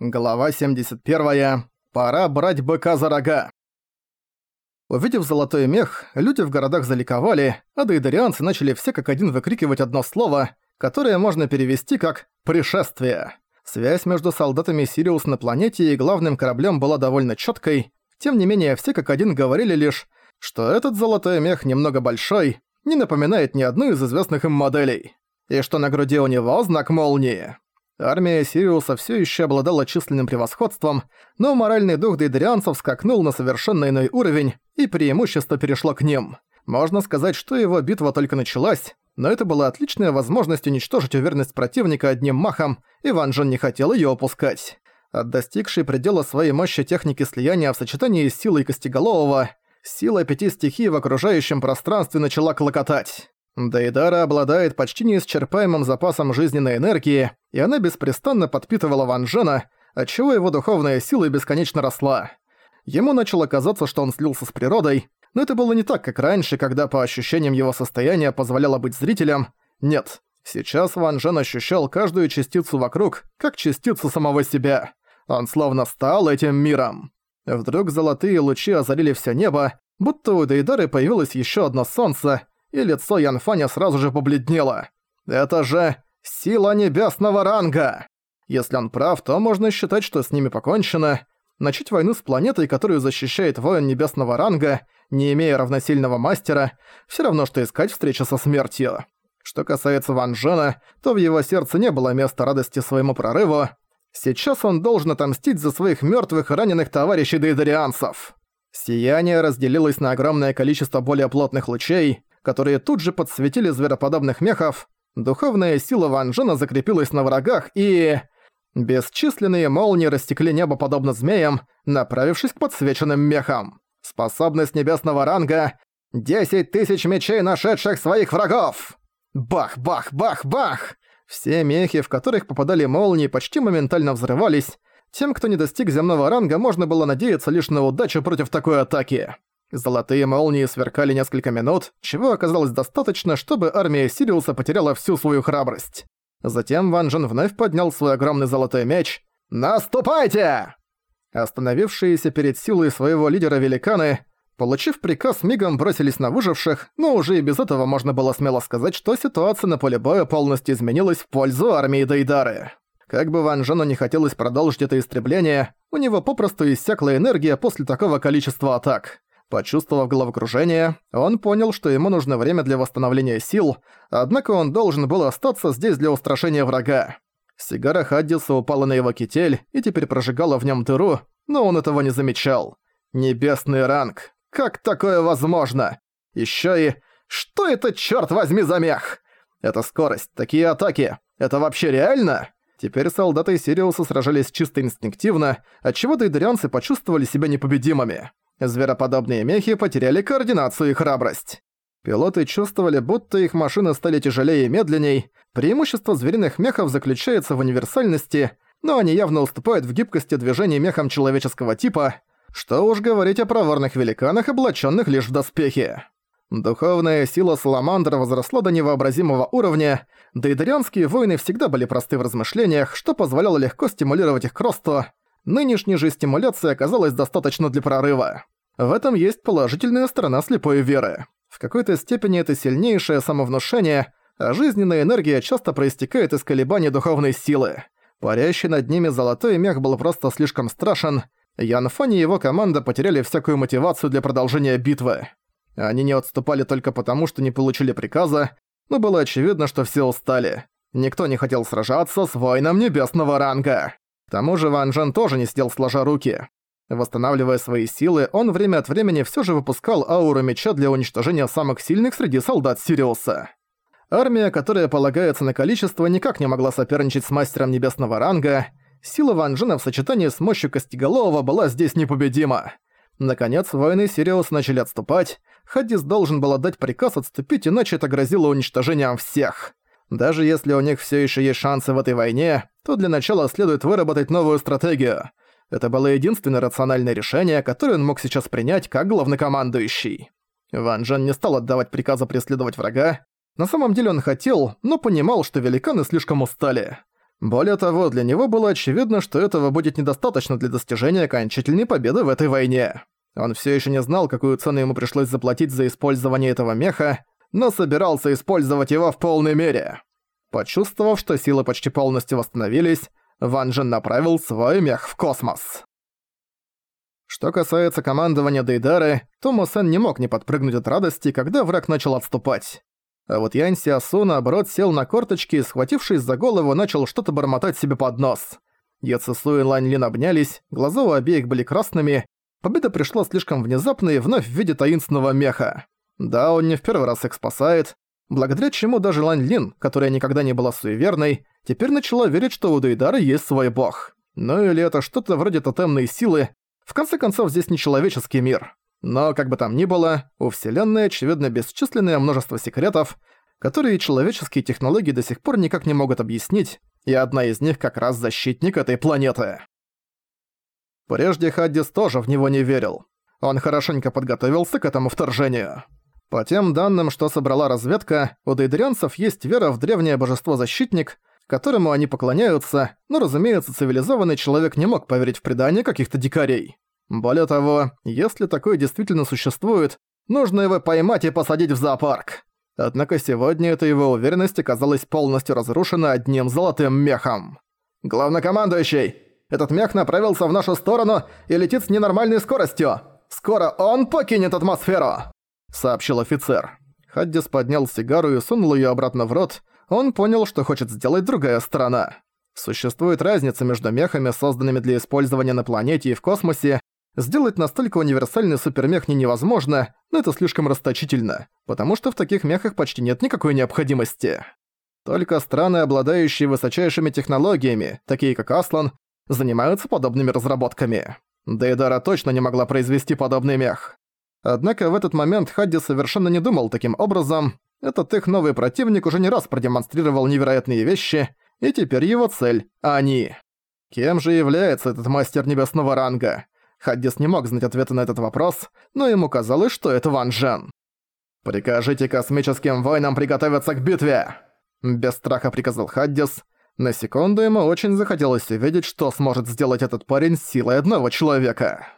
Глава 71. Пора брать быка за рога. Увидев золотой мех, люди в городах заликовали, а дейдарианцы начали все как один выкрикивать одно слово, которое можно перевести как «пришествие». Связь между солдатами Сириус на планете и главным кораблем была довольно четкой, тем не менее все как один говорили лишь, что этот золотой мех немного большой, не напоминает ни одну из известных им моделей, и что на груди у него знак молнии. Армия Сириуса все еще обладала численным превосходством, но моральный дух дейдерианцев скакнул на совершенно иной уровень, и преимущество перешло к ним. Можно сказать, что его битва только началась, но это была отличная возможность уничтожить уверенность противника одним махом, и Ван Джен не хотел ее опускать. От достигшей предела своей мощи техники слияния в сочетании с силой Костеголового, сила пяти стихий в окружающем пространстве начала клокотать. Дейдара обладает почти неисчерпаемым запасом жизненной энергии, и она беспрестанно подпитывала Ван Джена, отчего его духовная сила бесконечно росла. Ему начало казаться, что он слился с природой, но это было не так, как раньше, когда по ощущениям его состояния позволяло быть зрителем. Нет, сейчас Ван Джен ощущал каждую частицу вокруг, как частицу самого себя. Он словно стал этим миром. Вдруг золотые лучи озарили все небо, будто у Дейдары появилось еще одно солнце, и лицо Янфаня сразу же побледнело. «Это же сила небесного ранга!» Если он прав, то можно считать, что с ними покончено. Начать войну с планетой, которую защищает воин небесного ранга, не имея равносильного мастера, все равно, что искать встречу со смертью. Что касается Ван Джена, то в его сердце не было места радости своему прорыву. Сейчас он должен отомстить за своих мертвых и раненых товарищей дейдарианцев. Сияние разделилось на огромное количество более плотных лучей, которые тут же подсветили звероподобных мехов, духовная сила Ван Джена закрепилась на врагах и... Бесчисленные молнии растекли небо подобно змеям, направившись к подсвеченным мехам. Способность небесного ранга — десять тысяч мечей, нашедших своих врагов! Бах, бах, бах, бах! Все мехи, в которых попадали молнии, почти моментально взрывались. Тем, кто не достиг земного ранга, можно было надеяться лишь на удачу против такой атаки. Золотые молнии сверкали несколько минут, чего оказалось достаточно, чтобы армия Сириуса потеряла всю свою храбрость. Затем Ван Джен вновь поднял свой огромный золотой меч. «Наступайте!» Остановившиеся перед силой своего лидера великаны, получив приказ, мигом бросились на выживших, но уже и без этого можно было смело сказать, что ситуация на поле боя полностью изменилась в пользу армии Дейдары. Как бы Ван Джену не хотелось продолжить это истребление, у него попросту иссякла энергия после такого количества атак. Почувствовав головокружение, он понял, что ему нужно время для восстановления сил, однако он должен был остаться здесь для устрашения врага. Сигара Хаддиса упала на его китель и теперь прожигала в нем дыру, но он этого не замечал. Небесный ранг. Как такое возможно? Еще и... Что это, черт возьми, за мех? Это скорость, такие атаки. Это вообще реально? Теперь солдаты Сириуса сражались чисто инстинктивно, отчего дейдерианцы почувствовали себя непобедимыми. Звероподобные мехи потеряли координацию и храбрость. Пилоты чувствовали, будто их машины стали тяжелее и медленней. Преимущество звериных мехов заключается в универсальности, но они явно уступают в гибкости движений мехам человеческого типа. Что уж говорить о проворных великанах, облаченных лишь в доспехи. Духовная сила Саламандра возросла до невообразимого уровня, да и дарианские воины всегда были просты в размышлениях, что позволяло легко стимулировать их к росту. Нынешней же стимуляции оказалась достаточно для прорыва. В этом есть положительная сторона слепой веры. В какой-то степени это сильнейшее самовнушение, а жизненная энергия часто проистекает из колебаний духовной силы. Парящий над ними золотой мех был просто слишком страшен, Ян Фан и его команда потеряли всякую мотивацию для продолжения битвы. Они не отступали только потому, что не получили приказа, но было очевидно, что все устали. Никто не хотел сражаться с воином небесного ранга. К тому же Ван Джен тоже не сидел сложа руки. Восстанавливая свои силы, он время от времени все же выпускал ауру меча для уничтожения самых сильных среди солдат Сириуса. Армия, которая полагается на количество, никак не могла соперничать с мастером небесного ранга. Сила Ван Джена в сочетании с мощью Костеголового была здесь непобедима. Наконец, воины Сириуса начали отступать. Хадис должен был отдать приказ отступить, иначе это грозило уничтожением всех. Даже если у них все еще есть шансы в этой войне, то для начала следует выработать новую стратегию. Это было единственное рациональное решение, которое он мог сейчас принять как главнокомандующий. Ван Джен не стал отдавать приказа преследовать врага. На самом деле он хотел, но понимал, что великаны слишком устали. Более того, для него было очевидно, что этого будет недостаточно для достижения окончательной победы в этой войне. Он все еще не знал, какую цену ему пришлось заплатить за использование этого меха, но собирался использовать его в полной мере. Почувствовав, что силы почти полностью восстановились, Ван Джен направил свой мех в космос. Что касается командования Дейдары, то Мусен не мог не подпрыгнуть от радости, когда враг начал отступать. А вот Янь Сиасу, наоборот, сел на корточки и, схватившись за голову, начал что-то бормотать себе под нос. Яцесу и Лань Лин обнялись, глаза у обеих были красными, победа пришла слишком внезапно и вновь в виде таинственного меха. Да, он не в первый раз их спасает, благодаря чему даже Лань Лин, которая никогда не была суеверной, теперь начала верить, что у Дейдара есть свой бог. Ну или это что-то вроде тотемной силы, в конце концов здесь не человеческий мир. Но, как бы там ни было, у Вселенной, очевидно, бесчисленное множество секретов, которые человеческие технологии до сих пор никак не могут объяснить, и одна из них как раз защитник этой планеты. Прежде Хаддис тоже в него не верил. Он хорошенько подготовился к этому вторжению. По тем данным, что собрала разведка, у дейдрианцев есть вера в древнее божество-защитник, которому они поклоняются, но, разумеется, цивилизованный человек не мог поверить в предание каких-то дикарей. Более того, если такое действительно существует, нужно его поймать и посадить в зоопарк. Однако сегодня эта его уверенность оказалась полностью разрушена одним золотым мехом. «Главнокомандующий, этот мех направился в нашу сторону и летит с ненормальной скоростью. Скоро он покинет атмосферу!» — сообщил офицер. Хаддис поднял сигару и сунул ее обратно в рот. Он понял, что хочет сделать другая сторона. Существует разница между мехами, созданными для использования на планете и в космосе, Сделать настолько универсальный супермех не невозможно, но это слишком расточительно, потому что в таких мехах почти нет никакой необходимости. Только страны, обладающие высочайшими технологиями, такие как Аслан, занимаются подобными разработками. Дейдара точно не могла произвести подобный мех. Однако в этот момент Хадди совершенно не думал таким образом. Этот их новый противник уже не раз продемонстрировал невероятные вещи, и теперь его цель — они. Кем же является этот мастер небесного ранга? Хаддис не мог знать ответа на этот вопрос, но ему казалось, что это Ван Джен. «Прикажите космическим воинам приготовиться к битве!» Без страха приказал Хаддис. На секунду ему очень захотелось увидеть, что сможет сделать этот парень силой одного человека.